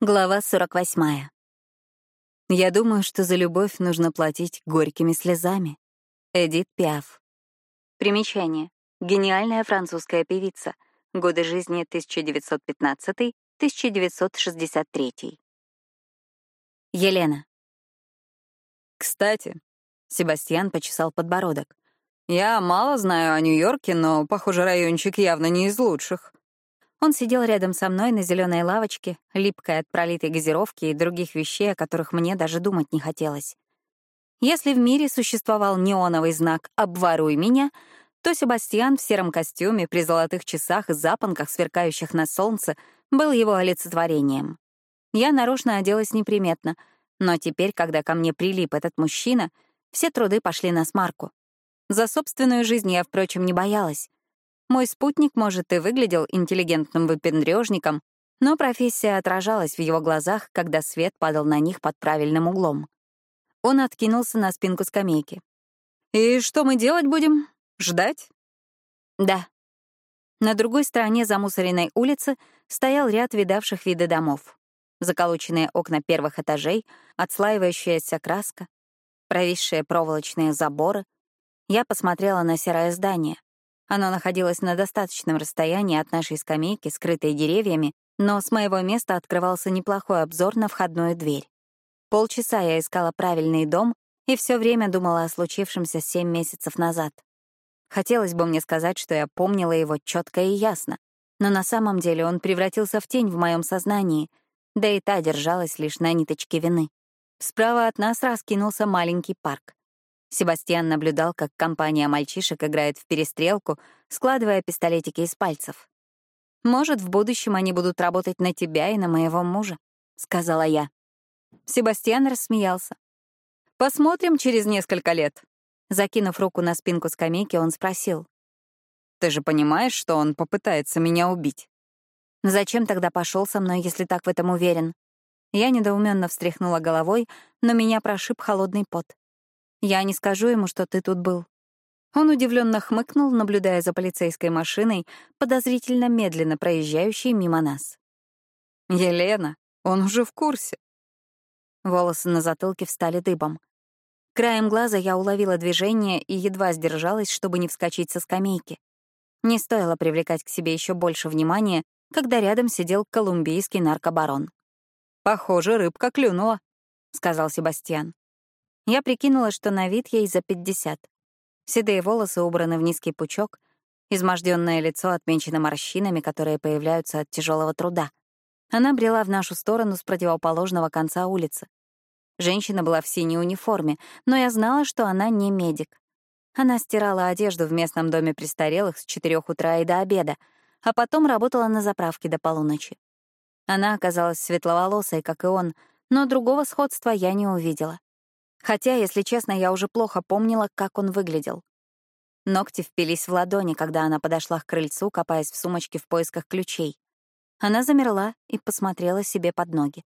Глава 48. Я думаю, что за любовь нужно платить горькими слезами. Эдит Пиаф. Примечание. Гениальная французская певица. Годы жизни 1915-1963. Елена. Кстати, Себастьян почесал подбородок. Я мало знаю о Нью-Йорке, но, похоже, райончик явно не из лучших. Он сидел рядом со мной на зеленой лавочке, липкой от пролитой газировки и других вещей, о которых мне даже думать не хотелось. Если в мире существовал неоновый знак «Обворуй меня», то Себастьян в сером костюме при золотых часах и запонках, сверкающих на солнце, был его олицетворением. Я нарочно оделась неприметно, но теперь, когда ко мне прилип этот мужчина, все труды пошли на смарку. За собственную жизнь я, впрочем, не боялась. Мой спутник, может, и выглядел интеллигентным выпендрежником, но профессия отражалась в его глазах, когда свет падал на них под правильным углом. Он откинулся на спинку скамейки. «И что мы делать будем? Ждать?» «Да». На другой стороне замусоренной улицы стоял ряд видавших виды домов. Заколоченные окна первых этажей, отслаивающаяся краска, провисшие проволочные заборы. Я посмотрела на серое здание. Оно находилось на достаточном расстоянии от нашей скамейки, скрытой деревьями, но с моего места открывался неплохой обзор на входную дверь. Полчаса я искала правильный дом и все время думала о случившемся семь месяцев назад. Хотелось бы мне сказать, что я помнила его четко и ясно, но на самом деле он превратился в тень в моем сознании, да и та держалась лишь на ниточке вины. Справа от нас раскинулся маленький парк. Себастьян наблюдал, как компания мальчишек играет в перестрелку, складывая пистолетики из пальцев. «Может, в будущем они будут работать на тебя и на моего мужа», — сказала я. Себастьян рассмеялся. «Посмотрим через несколько лет». Закинув руку на спинку скамейки, он спросил. «Ты же понимаешь, что он попытается меня убить?» «Зачем тогда пошел со мной, если так в этом уверен?» Я недоуменно встряхнула головой, но меня прошиб холодный пот. Я не скажу ему, что ты тут был». Он удивленно хмыкнул, наблюдая за полицейской машиной, подозрительно медленно проезжающей мимо нас. «Елена, он уже в курсе». Волосы на затылке встали дыбом. Краем глаза я уловила движение и едва сдержалась, чтобы не вскочить со скамейки. Не стоило привлекать к себе еще больше внимания, когда рядом сидел колумбийский наркобарон. «Похоже, рыбка клюнула», — сказал Себастьян. Я прикинула, что на вид ей за 50. Седые волосы убраны в низкий пучок, изможденное лицо отмечено морщинами, которые появляются от тяжелого труда. Она брела в нашу сторону с противоположного конца улицы. Женщина была в синей униформе, но я знала, что она не медик. Она стирала одежду в местном доме престарелых с 4 утра и до обеда, а потом работала на заправке до полуночи. Она оказалась светловолосой, как и он, но другого сходства я не увидела. Хотя, если честно, я уже плохо помнила, как он выглядел. Ногти впились в ладони, когда она подошла к крыльцу, копаясь в сумочке в поисках ключей. Она замерла и посмотрела себе под ноги.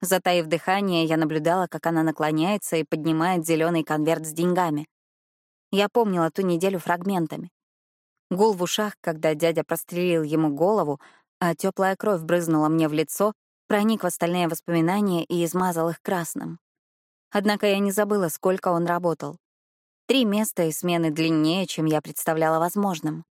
Затаив дыхание, я наблюдала, как она наклоняется и поднимает зеленый конверт с деньгами. Я помнила ту неделю фрагментами. Гул в ушах, когда дядя прострелил ему голову, а теплая кровь брызнула мне в лицо, проник в остальные воспоминания и измазал их красным. Однако я не забыла, сколько он работал. Три места и смены длиннее, чем я представляла возможным.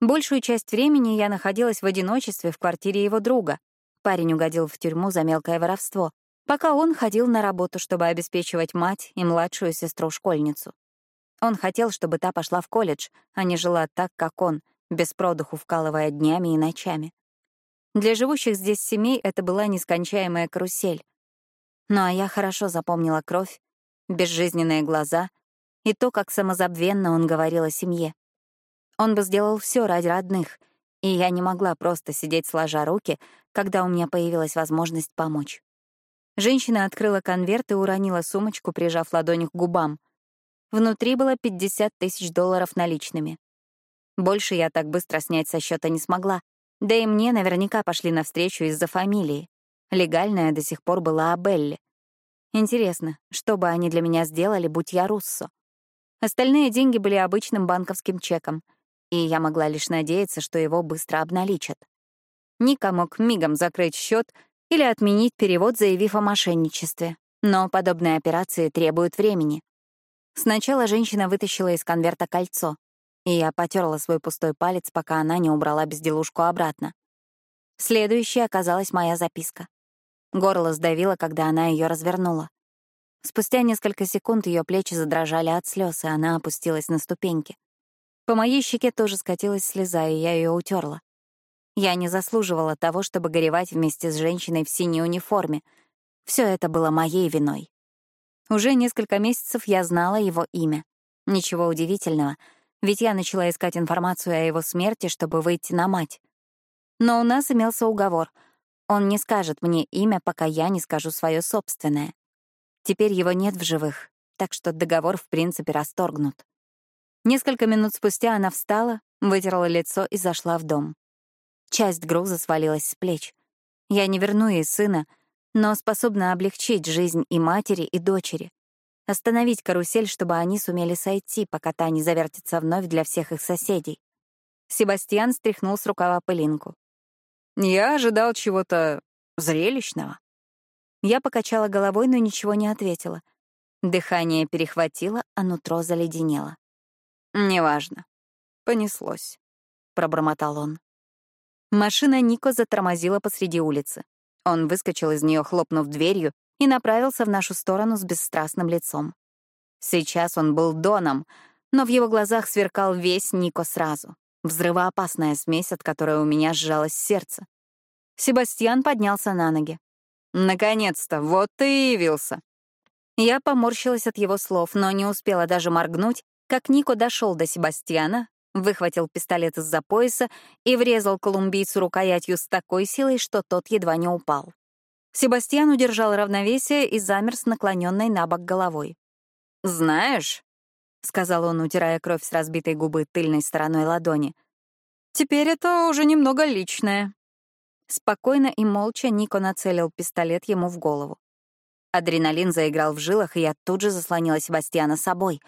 Большую часть времени я находилась в одиночестве в квартире его друга. Парень угодил в тюрьму за мелкое воровство, пока он ходил на работу, чтобы обеспечивать мать и младшую сестру-школьницу. Он хотел, чтобы та пошла в колледж, а не жила так, как он, без продуху вкалывая днями и ночами. Для живущих здесь семей это была нескончаемая карусель. Ну а я хорошо запомнила кровь, безжизненные глаза и то, как самозабвенно он говорил о семье. Он бы сделал все ради родных, и я не могла просто сидеть сложа руки, когда у меня появилась возможность помочь. Женщина открыла конверт и уронила сумочку, прижав ладонь к губам. Внутри было 50 тысяч долларов наличными. Больше я так быстро снять со счета не смогла, да и мне наверняка пошли навстречу из-за фамилии. Легальная до сих пор была Абелли. Интересно, что бы они для меня сделали, будь я Руссо? Остальные деньги были обычным банковским чеком, и я могла лишь надеяться, что его быстро обналичат. Ника мог мигом закрыть счет, или отменить перевод, заявив о мошенничестве. Но подобные операции требуют времени. Сначала женщина вытащила из конверта кольцо, и я потерла свой пустой палец, пока она не убрала безделушку обратно. Следующей оказалась моя записка. Горло сдавило, когда она ее развернула. Спустя несколько секунд ее плечи задрожали от слез, и она опустилась на ступеньки. По моей щеке тоже скатилась слеза, и я ее утерла. Я не заслуживала того, чтобы горевать вместе с женщиной в синей униформе. Все это было моей виной. Уже несколько месяцев я знала его имя. Ничего удивительного, ведь я начала искать информацию о его смерти, чтобы выйти на мать. Но у нас имелся уговор. Он не скажет мне имя, пока я не скажу свое собственное. Теперь его нет в живых, так что договор в принципе расторгнут. Несколько минут спустя она встала, вытерла лицо и зашла в дом. Часть груза свалилась с плеч. Я не верну ей сына, но способна облегчить жизнь и матери, и дочери. Остановить карусель, чтобы они сумели сойти, пока та не завертится вновь для всех их соседей. Себастьян стряхнул с рукава пылинку. «Я ожидал чего-то зрелищного». Я покачала головой, но ничего не ответила. Дыхание перехватило, а нутро заледенело. «Неважно. Понеслось», — пробормотал он. Машина Нико затормозила посреди улицы. Он выскочил из нее, хлопнув дверью, и направился в нашу сторону с бесстрастным лицом. Сейчас он был Доном, но в его глазах сверкал весь Нико сразу. Взрывоопасная смесь, от которой у меня сжалось сердце. Себастьян поднялся на ноги. «Наконец-то, вот ты и явился!» Я поморщилась от его слов, но не успела даже моргнуть, как Нико дошел до Себастьяна, выхватил пистолет из-за пояса и врезал колумбийцу рукоятью с такой силой, что тот едва не упал. Себастьян удержал равновесие и замер с наклоненной на бок головой. «Знаешь», — сказал он, утирая кровь с разбитой губы тыльной стороной ладони, «теперь это уже немного личное». Спокойно и молча Нико нацелил пистолет ему в голову. Адреналин заиграл в жилах, и я тут же заслонила Себастьяна собой.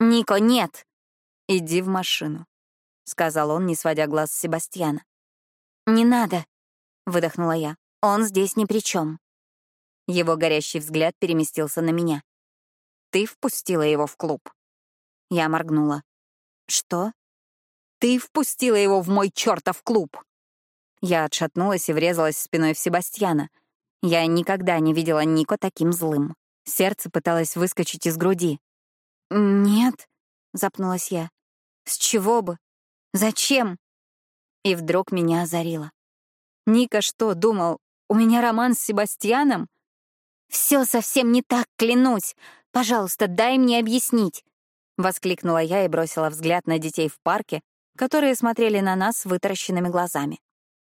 «Нико, нет!» «Иди в машину», — сказал он, не сводя глаз с Себастьяна. «Не надо», — выдохнула я. «Он здесь ни при чем. Его горящий взгляд переместился на меня. «Ты впустила его в клуб?» Я моргнула. «Что?» «Ты впустила его в мой чертов клуб!» Я отшатнулась и врезалась спиной в Себастьяна. Я никогда не видела Нико таким злым. Сердце пыталось выскочить из груди. «Нет», — запнулась я. «С чего бы? Зачем?» И вдруг меня озарило. Ника что, думал, у меня роман с Себастьяном? Все совсем не так, клянусь. Пожалуйста, дай мне объяснить. Воскликнула я и бросила взгляд на детей в парке, которые смотрели на нас вытаращенными глазами.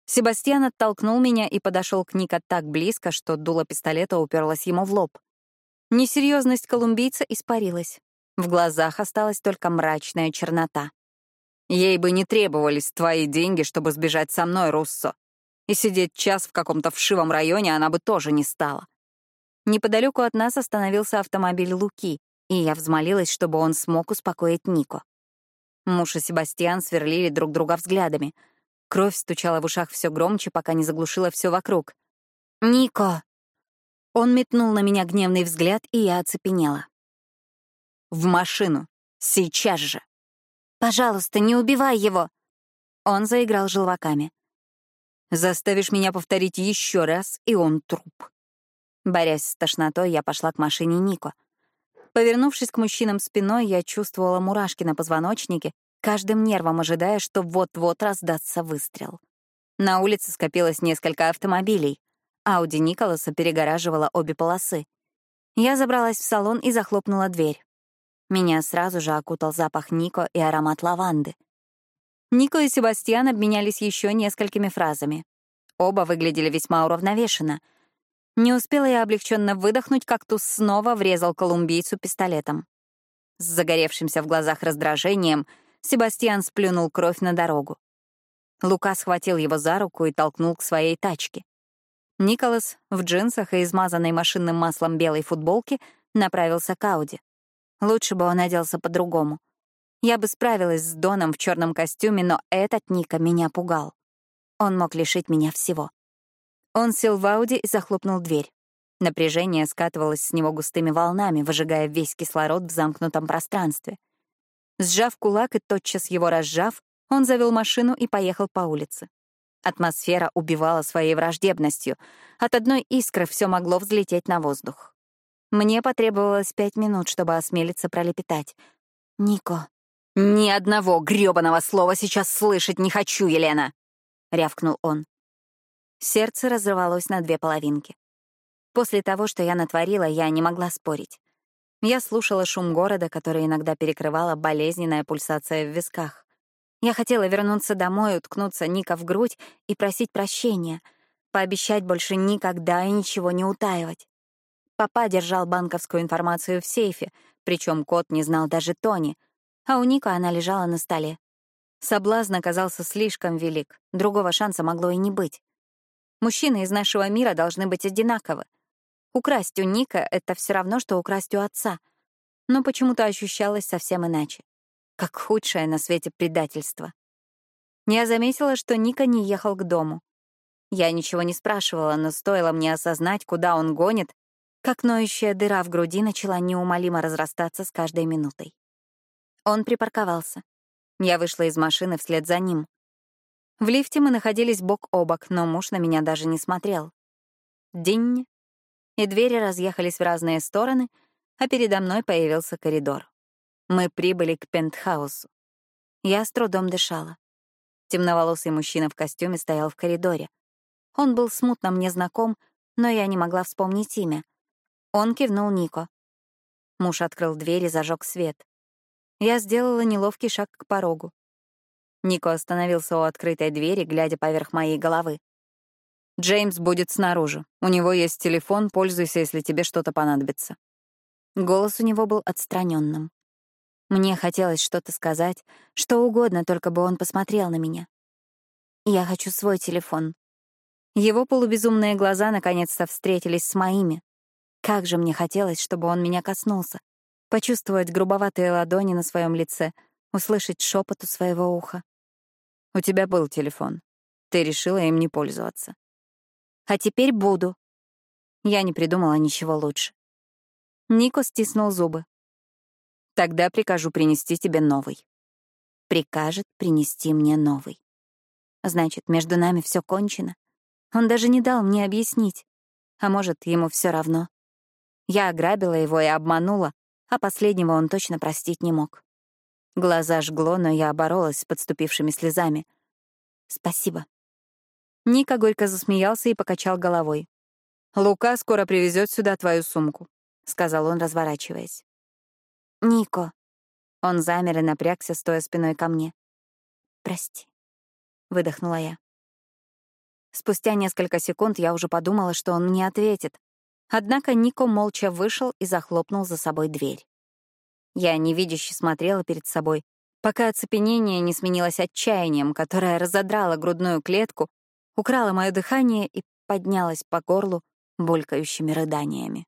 Себастьян оттолкнул меня и подошел к Ника так близко, что дуло пистолета уперлось ему в лоб. Несерьезность колумбийца испарилась. В глазах осталась только мрачная чернота. «Ей бы не требовались твои деньги, чтобы сбежать со мной, Руссо. И сидеть час в каком-то вшивом районе она бы тоже не стала». Неподалеку от нас остановился автомобиль Луки, и я взмолилась, чтобы он смог успокоить Нико. Муж и Себастьян сверлили друг друга взглядами — Кровь стучала в ушах все громче, пока не заглушила все вокруг. «Нико!» Он метнул на меня гневный взгляд, и я оцепенела. «В машину! Сейчас же!» «Пожалуйста, не убивай его!» Он заиграл желваками. «Заставишь меня повторить еще раз, и он труп». Борясь с тошнотой, я пошла к машине Нико. Повернувшись к мужчинам спиной, я чувствовала мурашки на позвоночнике каждым нервом ожидая, что вот-вот раздастся выстрел. На улице скопилось несколько автомобилей. Ауди Николаса перегораживала обе полосы. Я забралась в салон и захлопнула дверь. Меня сразу же окутал запах Нико и аромат лаванды. Нико и Себастьян обменялись еще несколькими фразами. Оба выглядели весьма уравновешенно. Не успела я облегченно выдохнуть, как Туз снова врезал колумбийцу пистолетом. С загоревшимся в глазах раздражением — Себастьян сплюнул кровь на дорогу. Лука схватил его за руку и толкнул к своей тачке. Николас в джинсах и измазанной машинным маслом белой футболке направился к Ауди. Лучше бы он оделся по-другому. Я бы справилась с Доном в черном костюме, но этот Ника меня пугал. Он мог лишить меня всего. Он сел в Ауди и захлопнул дверь. Напряжение скатывалось с него густыми волнами, выжигая весь кислород в замкнутом пространстве. Сжав кулак и тотчас его разжав, он завел машину и поехал по улице. Атмосфера убивала своей враждебностью. От одной искры все могло взлететь на воздух. Мне потребовалось пять минут, чтобы осмелиться пролепетать. «Нико». «Ни одного грёбаного слова сейчас слышать не хочу, Елена!» — рявкнул он. Сердце разрывалось на две половинки. После того, что я натворила, я не могла спорить. Я слушала шум города, который иногда перекрывала болезненная пульсация в висках. Я хотела вернуться домой, уткнуться Ника в грудь и просить прощения, пообещать больше никогда и ничего не утаивать. Папа держал банковскую информацию в сейфе, причем кот не знал даже Тони, а у Ника она лежала на столе. Соблазн оказался слишком велик, другого шанса могло и не быть. Мужчины из нашего мира должны быть одинаковы. Украсть у Ника — это все равно, что украсть у отца. Но почему-то ощущалось совсем иначе. Как худшее на свете предательство. Я заметила, что Ника не ехал к дому. Я ничего не спрашивала, но стоило мне осознать, куда он гонит, как ноющая дыра в груди начала неумолимо разрастаться с каждой минутой. Он припарковался. Я вышла из машины вслед за ним. В лифте мы находились бок о бок, но муж на меня даже не смотрел. День. И двери разъехались в разные стороны, а передо мной появился коридор. Мы прибыли к пентхаусу. Я с трудом дышала. Темноволосый мужчина в костюме стоял в коридоре. Он был смутно мне знаком, но я не могла вспомнить имя. Он кивнул Нико. Муж открыл дверь и зажег свет. Я сделала неловкий шаг к порогу. Нико остановился у открытой двери, глядя поверх моей головы. «Джеймс будет снаружи. У него есть телефон, пользуйся, если тебе что-то понадобится». Голос у него был отстраненным. Мне хотелось что-то сказать, что угодно, только бы он посмотрел на меня. «Я хочу свой телефон». Его полубезумные глаза наконец-то встретились с моими. Как же мне хотелось, чтобы он меня коснулся, почувствовать грубоватые ладони на своем лице, услышать шепот у своего уха. У тебя был телефон. Ты решила им не пользоваться. А теперь буду. Я не придумала ничего лучше. Нико стиснул зубы. Тогда прикажу принести тебе новый. Прикажет принести мне новый. Значит, между нами все кончено. Он даже не дал мне объяснить. А может, ему все равно. Я ограбила его и обманула, а последнего он точно простить не мог. Глаза жгло, но я боролась с подступившими слезами. «Спасибо». Ника горько засмеялся и покачал головой. «Лука скоро привезет сюда твою сумку», — сказал он, разворачиваясь. «Нико». Он замер и напрягся, стоя спиной ко мне. «Прости», — выдохнула я. Спустя несколько секунд я уже подумала, что он мне ответит, Однако Нико молча вышел и захлопнул за собой дверь. Я невидяще смотрела перед собой, пока оцепенение не сменилось отчаянием, которое разодрало грудную клетку, украло мое дыхание и поднялось по горлу булькающими рыданиями.